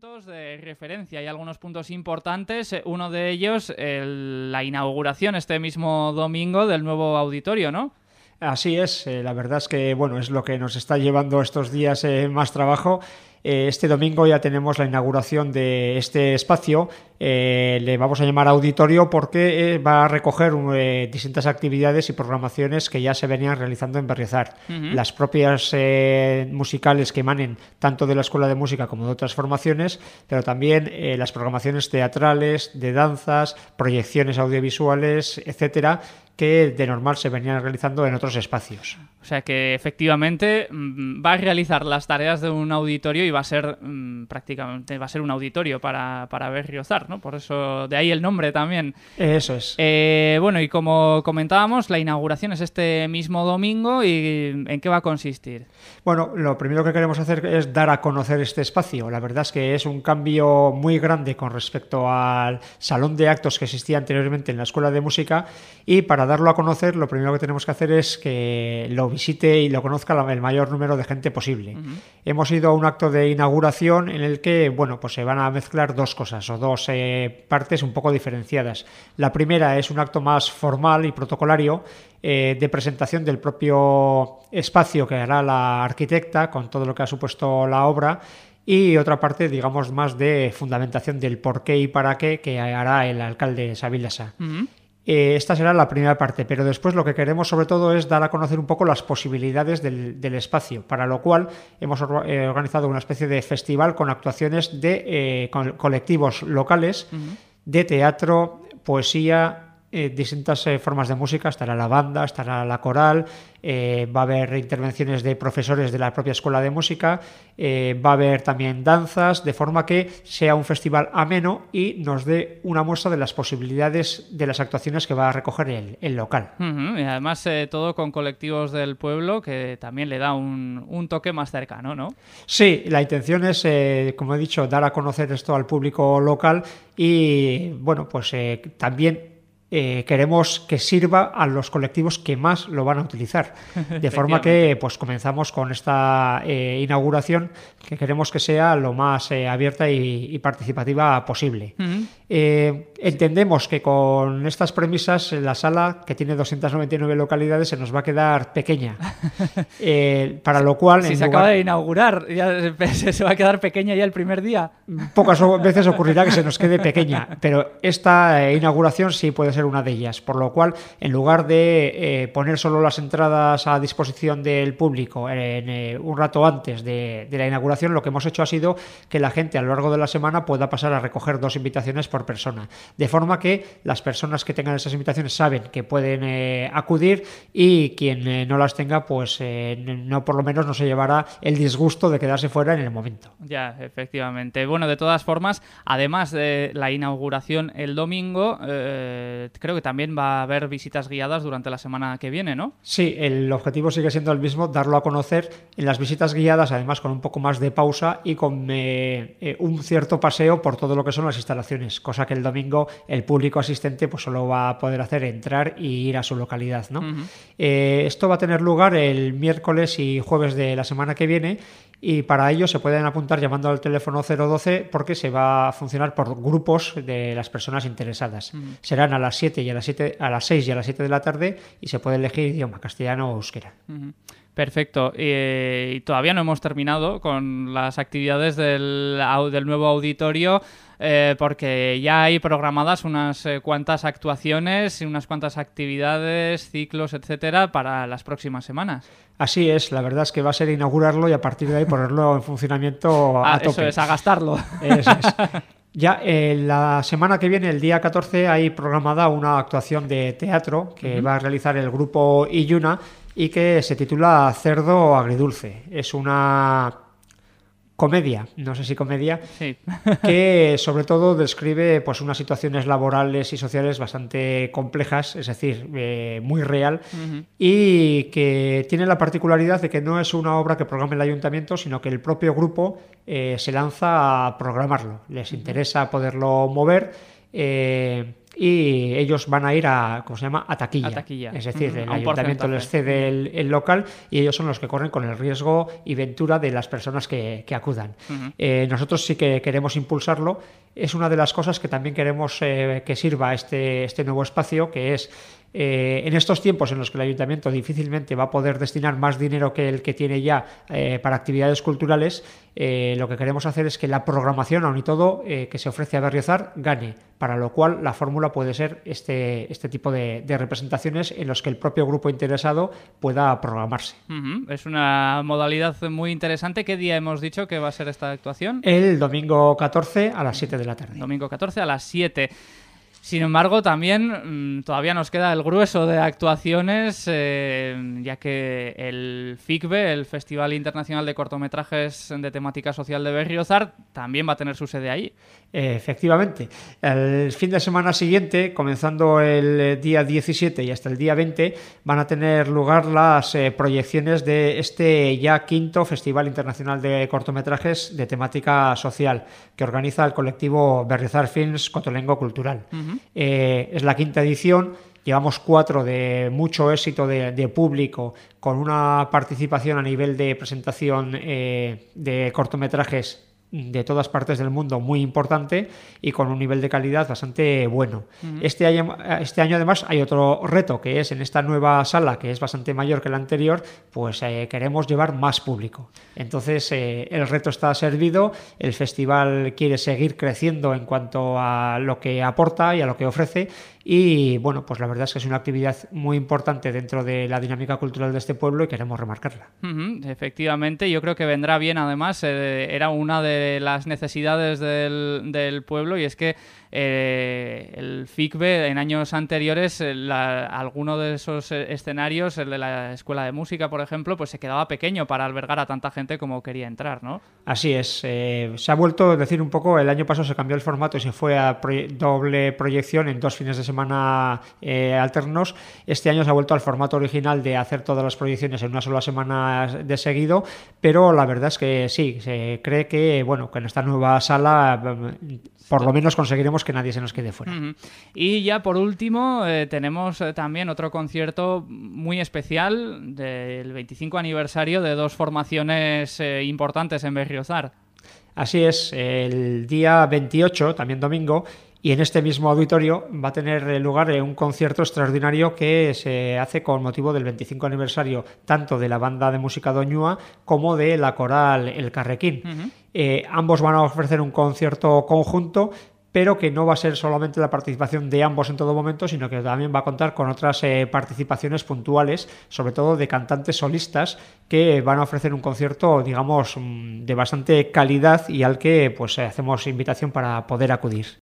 puntos de referencia, hay algunos puntos importantes. Eh, uno de ellos, la inauguración este mismo domingo del nuevo auditorio, ¿no? Así es, eh, la verdad es que bueno, es lo que nos está llevando estos días eh, más trabajo este domingo ya tenemos la inauguración de este espacio. Eh, le vamos a llamar auditorio porque eh, va a recoger distintas actividades y programaciones que ya se venían realizando en Berriozar. Las propias musicales que emanen tanto de la Escuela de Música como de otras formaciones, pero también las programaciones teatrales, de danzas, proyecciones audiovisuales, etcétera, que de normal se venían realizando en otros espacios. O sea que efectivamente mm, va a realizar las tareas de un auditorio y va a ser mm, prácticamente va a ser un auditorio para, para Berriozar, ¿no? Por eso de ahí el nombre también. Eso es. Eh, bueno, y como comentábamos, la inauguración es este mismo domingo y ¿en qué va a consistir? Bueno, lo primero que queremos hacer es dar a conocer este espacio. La verdad es que es un cambio muy grande con respecto al salón de actos que existía anteriormente en la Escuela de Música y para darlo a conocer lo primero que tenemos que hacer es que lo visite y lo conozca el mayor número de gente posible. Hemos ido a un acto de inauguración en el que, bueno, pues se van a mezclar dos cosas o dos eh, partes un poco diferenciadas. La primera es un acto más formal y protocolario eh, de presentación del propio espacio que hará la arquitecta con todo lo que ha supuesto la obra y otra parte, digamos, más de fundamentación del por qué y para qué que hará el alcalde Sabilasa. Eh, esta será la primera parte, pero después lo que queremos sobre todo es dar a conocer un poco las posibilidades del, espacio, para lo cual hemos eh, organizado una especie de festival con actuaciones de eh, colectivos locales, de teatro, poesía, distintas formas de música, estará la banda, estará la coral, eh, va a haber intervenciones de profesores de la propia escuela de música, eh, va a haber también danzas, de forma que sea un festival ameno y nos dé una muestra de las posibilidades de las actuaciones que va a recoger el, local. Y además eh, todo con colectivos del pueblo que también le da un, un, toque más cercano, ¿no? Sí, la intención es, como he dicho, dar a conocer esto al público local y, bueno, pues también eh, queremos que sirva a los colectivos que más lo van a utilizar. De forma que pues comenzamos con esta eh, inauguración que queremos que sea lo más eh, abierta y, participativa posible. Entendemos que con estas premisas la sala, que tiene 299 localidades, se nos va a quedar pequeña. para lo cual... Si se acaba de inaugurar, ya se va a quedar pequeña ya el primer día. Pocas veces ocurrirá que se nos quede pequeña, pero esta inauguración sí puede ser una de ellas, por lo cual en lugar de eh, poner solo las entradas a disposición del público en, eh, un rato antes de, la inauguración, lo que hemos hecho ha sido que la gente a lo largo de la semana pueda pasar a recoger dos invitaciones por persona, de forma que las personas que tengan esas invitaciones saben que pueden eh, acudir y quien no las tenga, pues no por lo menos no se llevará el disgusto de quedarse fuera en el momento. Ya, efectivamente. Bueno, de todas formas, además de la inauguración el domingo, creo que también va a haber visitas guiadas durante la semana que viene, ¿no? Sí, el objetivo sigue siendo el mismo, darlo a conocer en las visitas guiadas, además con un poco más de pausa y con eh, eh, un cierto paseo por todo lo que son las instalaciones, cosa que el domingo el público asistente pues solo va a poder hacer entrar y ir a su localidad, ¿no? Eh, esto va a tener lugar el miércoles y jueves de la semana que viene y para ello se pueden apuntar llamando al teléfono 012 porque se va a funcionar por grupos de las personas interesadas. Serán a las 7 y a las 7 a las 6 y a las 7 de la tarde y se puede elegir idioma castellano o euskera. Perfecto. y todavía no hemos terminado con las actividades del, del nuevo auditorio. Eh, porque ya hay programadas unas eh, cuantas actuaciones y unas cuantas actividades, ciclos, etcétera, para las próximas semanas. Así es, la verdad es que va a ser inaugurarlo y a partir de ahí ponerlo en funcionamiento a ah, tope. Eso es, a gastarlo. Ya eh, la semana que viene, el día 14, hay programada una actuación de teatro que va a realizar el grupo Iyuna y que se titula Cerdo Agridulce. Es una comedia, no sé si comedia, que sobre todo describe pues unas situaciones laborales y sociales bastante complejas, es decir, eh, muy real, y que tiene la particularidad de que no es una obra que programe el ayuntamiento, sino que el propio grupo eh, se lanza a programarlo. Les interesa poderlo mover. Eh, y ellos van a ir a, ¿cómo se llama? A taquilla. A taquilla. Es decir, Ujú, el ayuntamiento les cede el, el local y ellos son los que corren con el riesgo y ventura de las personas que, que acudan. Eh, nosotros sí que queremos impulsarlo. Es una de las cosas que también queremos eh, que sirva este, este nuevo espacio, que es eh, en estos tiempos en los que el ayuntamiento difícilmente va a poder destinar más dinero que el que tiene ya eh, para actividades culturales, eh, lo que queremos hacer es que la programación, aun y todo, que se ofrece a Berriozar gane, para lo cual la fórmula puede ser este, este tipo de, de representaciones en los que el propio grupo interesado pueda programarse. Es una modalidad muy interesante. ¿Qué día hemos dicho que va a ser esta actuación? El domingo 14 a las 7 de la tarde. Domingo 14 a las 7. Sin embargo, también mm, todavía nos queda el grueso de actuaciones, eh, ya que el FICBE, el Festival Internacional de Cortometrajes de Temática Social de Berriozar, también va a tener su sede ahí. Efectivamente. El fin de semana siguiente, comenzando el eh, día 17 y hasta el día 20, van a tener lugar las eh, proyecciones de este ya quinto Festival Internacional de Cortometrajes de temática social que organiza el colectivo Berrizar Films Cotolengo Cultural. Eh, es la quinta edición. Llevamos cuatro de mucho éxito de, de público, con una participación a nivel de presentación eh, de cortometrajes de todas partes del mundo muy importante y con un nivel de calidad bastante bueno. este, año, este año además hay otro reto que es en esta nueva sala que es bastante mayor que la anterior, pues eh, queremos llevar más público. Entonces eh, el reto está servido, el festival quiere seguir creciendo en cuanto a lo que aporta y a lo que ofrece y bueno, pues la verdad es que es una actividad muy importante dentro de la dinámica cultural de este pueblo y queremos remarcarla. Ujú, Efectivamente, yo creo que vendrá bien además, eh, era una de las necesidades del, pueblo y es que eh, el FICBE en años anteriores, eh, alguno de esos eh, escenarios, el de la escuela de música, por ejemplo, pues se quedaba pequeño para albergar a tanta gente como quería entrar, ¿no? Así es, se ha vuelto a decir un poco, el año pasado se cambió el formato y se fue a doble proyección en dos fines de semana alternos. Este año se ha vuelto al formato original de hacer todas las proyecciones en una sola semana de seguido, pero la verdad es que sí, se cree que, bueno, con esta nueva sala por lo menos conseguiremos que nadie se nos quede fuera. Y ya por último eh, tenemos eh, también otro concierto muy especial del 25 aniversario de dos formaciones eh, importantes en Berriozar. Así es, el día 28, también domingo, y en este mismo auditorio va a tener lugar un concierto extraordinario que se hace con motivo del 25 aniversario tanto de la banda de música Doñúa como de la coral El Carrequín. Eh, ambos van a ofrecer un concierto conjunto pero que no va a ser solamente la participación de ambos en todo momento, sino que también va a contar con otras eh, participaciones puntuales, sobre todo de cantantes solistas, que van a ofrecer un concierto, digamos, mm, de bastante calidad y al que pues hacemos invitación para poder acudir.